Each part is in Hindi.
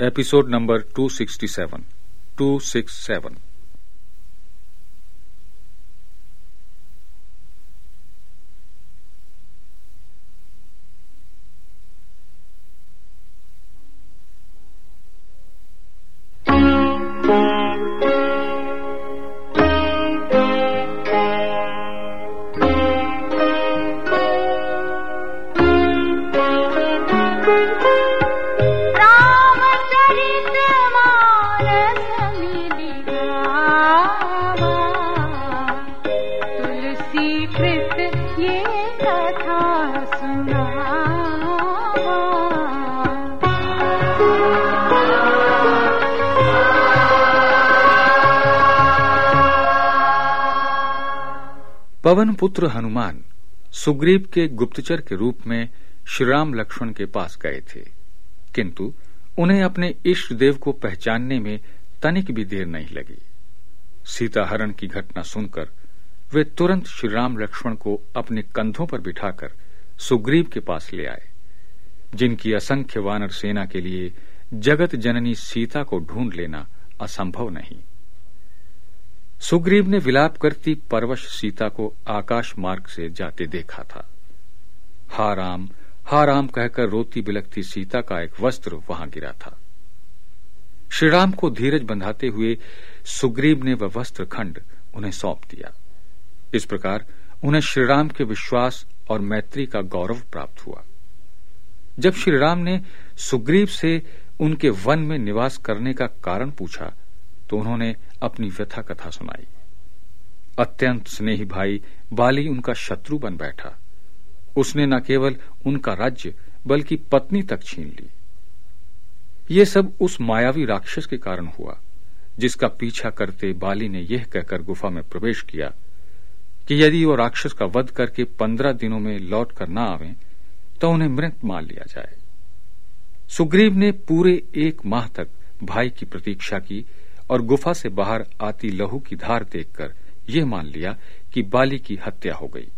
episode number 267. 267. पवन पुत्र हनुमान सुग्रीव के गुप्तचर के रूप में श्रीराम लक्ष्मण के पास गए थे। किंतु उन्हें अपने इष्ट देव को पहचानने में तनिक भी देर नहीं लगी। सीताहरण की घटना सुनकर वे तुरंत श्रीराम लक्ष्मण को अपने कंधों पर बिठाकर सुग्रीव के पास ले आए, जिनकी असंख्य वानर सेना के लिए जगत जननी सीता को ढूंढ लेना असंभव नहीं। सुग्रीव ने विलाप करती परवश सीता को आकाश मार्ग से जाते देखा था। हा राम हा राम कहकर रोती बिलखती सीता का एक वस्त्र वहाँ गिरा था। श्रीराम को धीरज बंधाते हुए सुग्रीव ने वह वस्त्र खंड उन्हें सौंप दिया। इस प्रकार उन्हें श्रीराम के विश्वास और मैत्री का गौरव प्राप्त हुआ। जब श्रीराम ने सुग्रीव से उनके वन में निवास करने का कारण पूछा तो उन्होंने अपनी व्यथा कथा सुनाई। अत्यंत स्नेही भाई बाली उनका शत्रु बन बैठा। उसने न केवल उनका राज्य, बल्कि पत्नी तक छीन ली। ये सब उस मायावी राक्षस के कारण हुआ, जिसका पीछा करते बाली ने यह कहकर गुफा में प्रवेश किया कि यदि वो राक्षस का वध करके पंद्रह दिनों में लौट कर न आवे तो उन्हें मृत मान लिया जाए। सुग्रीव ने पूरे एक माह तक भाई की प्रतीक्षा की और गुफा से बाहर आती लहू की धार देखकर यह मान लिया कि बाली की हत्या हो गई।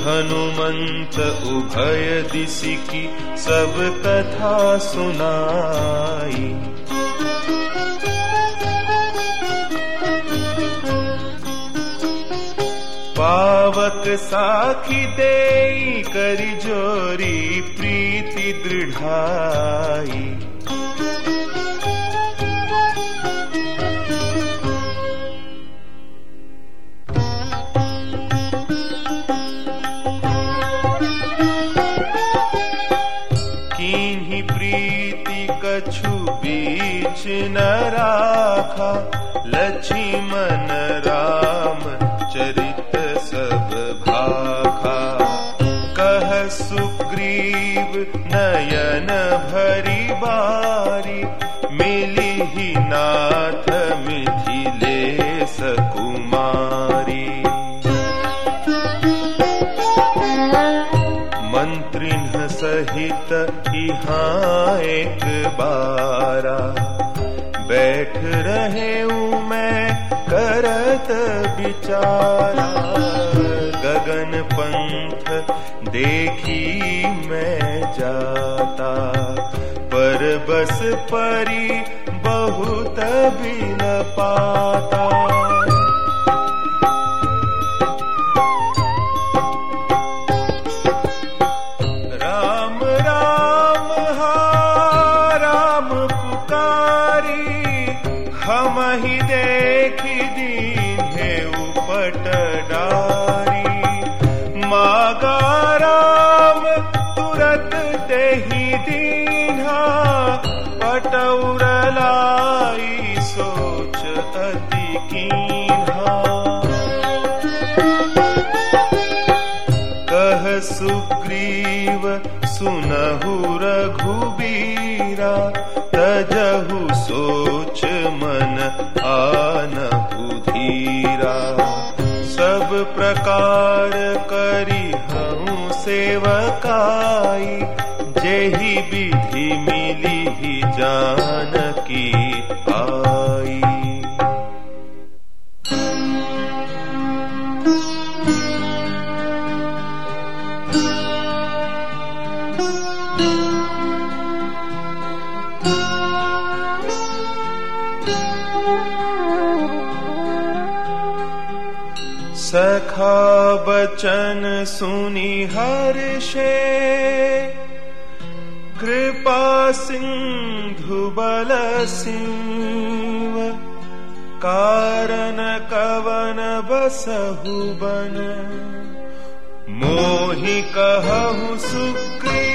हनुमंत उभय की सब कथा सुनाई। पावक साखी दे करी जोरी प्रीति दृढ़ाई न राखा लक्ष्मण राम, चरित सब भाखा। कह सुग्रीव, नयन भरी बारी, मिली ही नाथ मिथिलेश कुमारी मंत्रिन सहित यहाँ एक बारा। बैठ रहे हूँ मैं, करत बिचारा गगन पंथ देखी मैं जाता, पर बस परी बहुत बिल पाता। मागा राम तुरत देही दीन्हा पटौरलाई सोच अति कीन्हा। कह सुग्रीव, सुनहु रघुबीरा, तजहु सोच प्रकार करी हूँ सेवकाई ही विधि मिली ही जानकी सखा बचन सुनि हर्षे। कृपा सिंह। कारण कवन बसहु बन। मोहि कहु सुग्रीव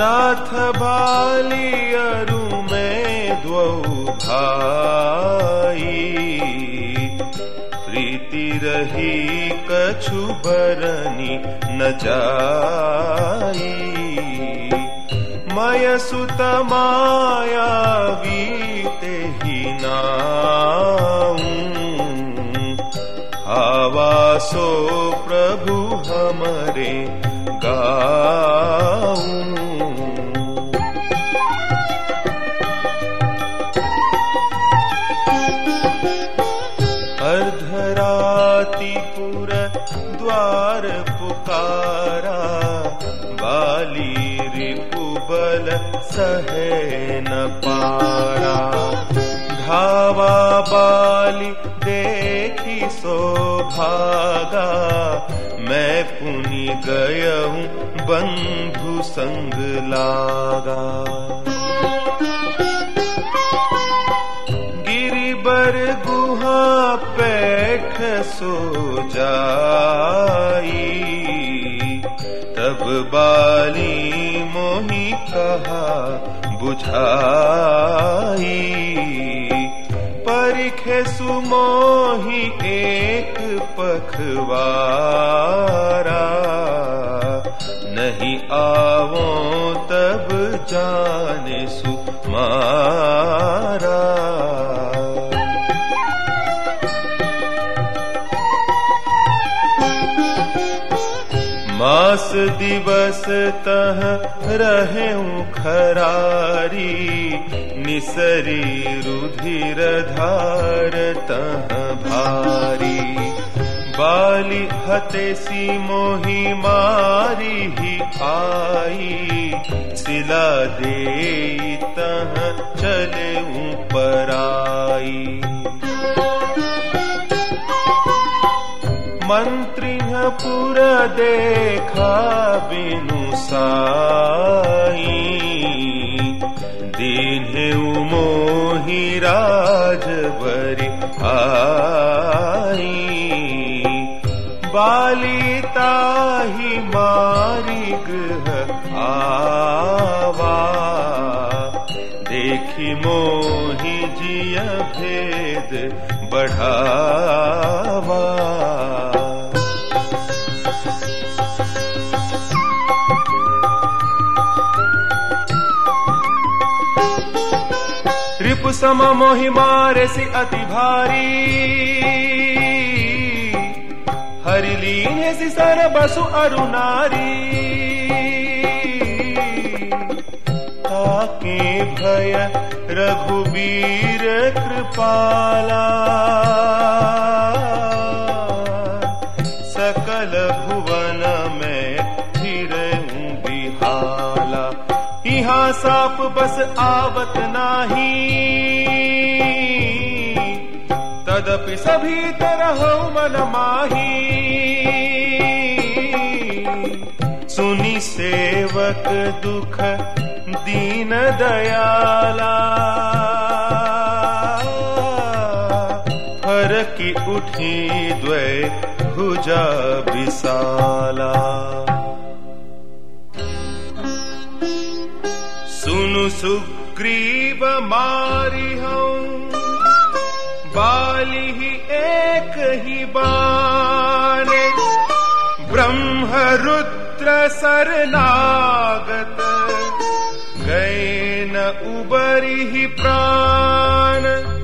नाथ बाली अरु में द्वौ भाई। प्रीति रही कछु बरनी न जाई। मय सुत माया बीते ही नाऊं। आवासो प्रभु हमरे रिपुबल सहे न पारा। धावा बाली देखी सो भागा मैं पुनि गयहूँ बंधु संग लागा। गिरिबर गुहा पैठ सो जाई। तब बाली मोही कहा बुझाई। परिखे सुमोही एक पखवारा। नहीं आवो तब जाने सुमारा दिवस तह रहे खरारी, निसरी रुधिर धार तह भारी। बाली हते सी मोही मारी ही आई, सिला दे तह चले ऊपर आई मंत्री पुर देखा बिनु साई। दीन्हे उमोही राजबरी आई। बालिता ही मारी गृह आवा। देखी मोही जिया भेद बढ़ावा। मोहिमारसि अति भारी। हरिलीनेसि सरबसु अरुनारी ताके भय रघुबीर कृपाला। सकल भुवन मे फिर यहा साप बस आवत नाही। तदपि सभी तरह मन माही। सुनी सेवक दुख दीन दयाला। हर की उठी द्वय भुजा विशाला। सुनु सुग्रीव मारी हूँ बाली ही एक ही बाने ब्रह्म रुद्र सरनागत गए न उबरी ही प्राण।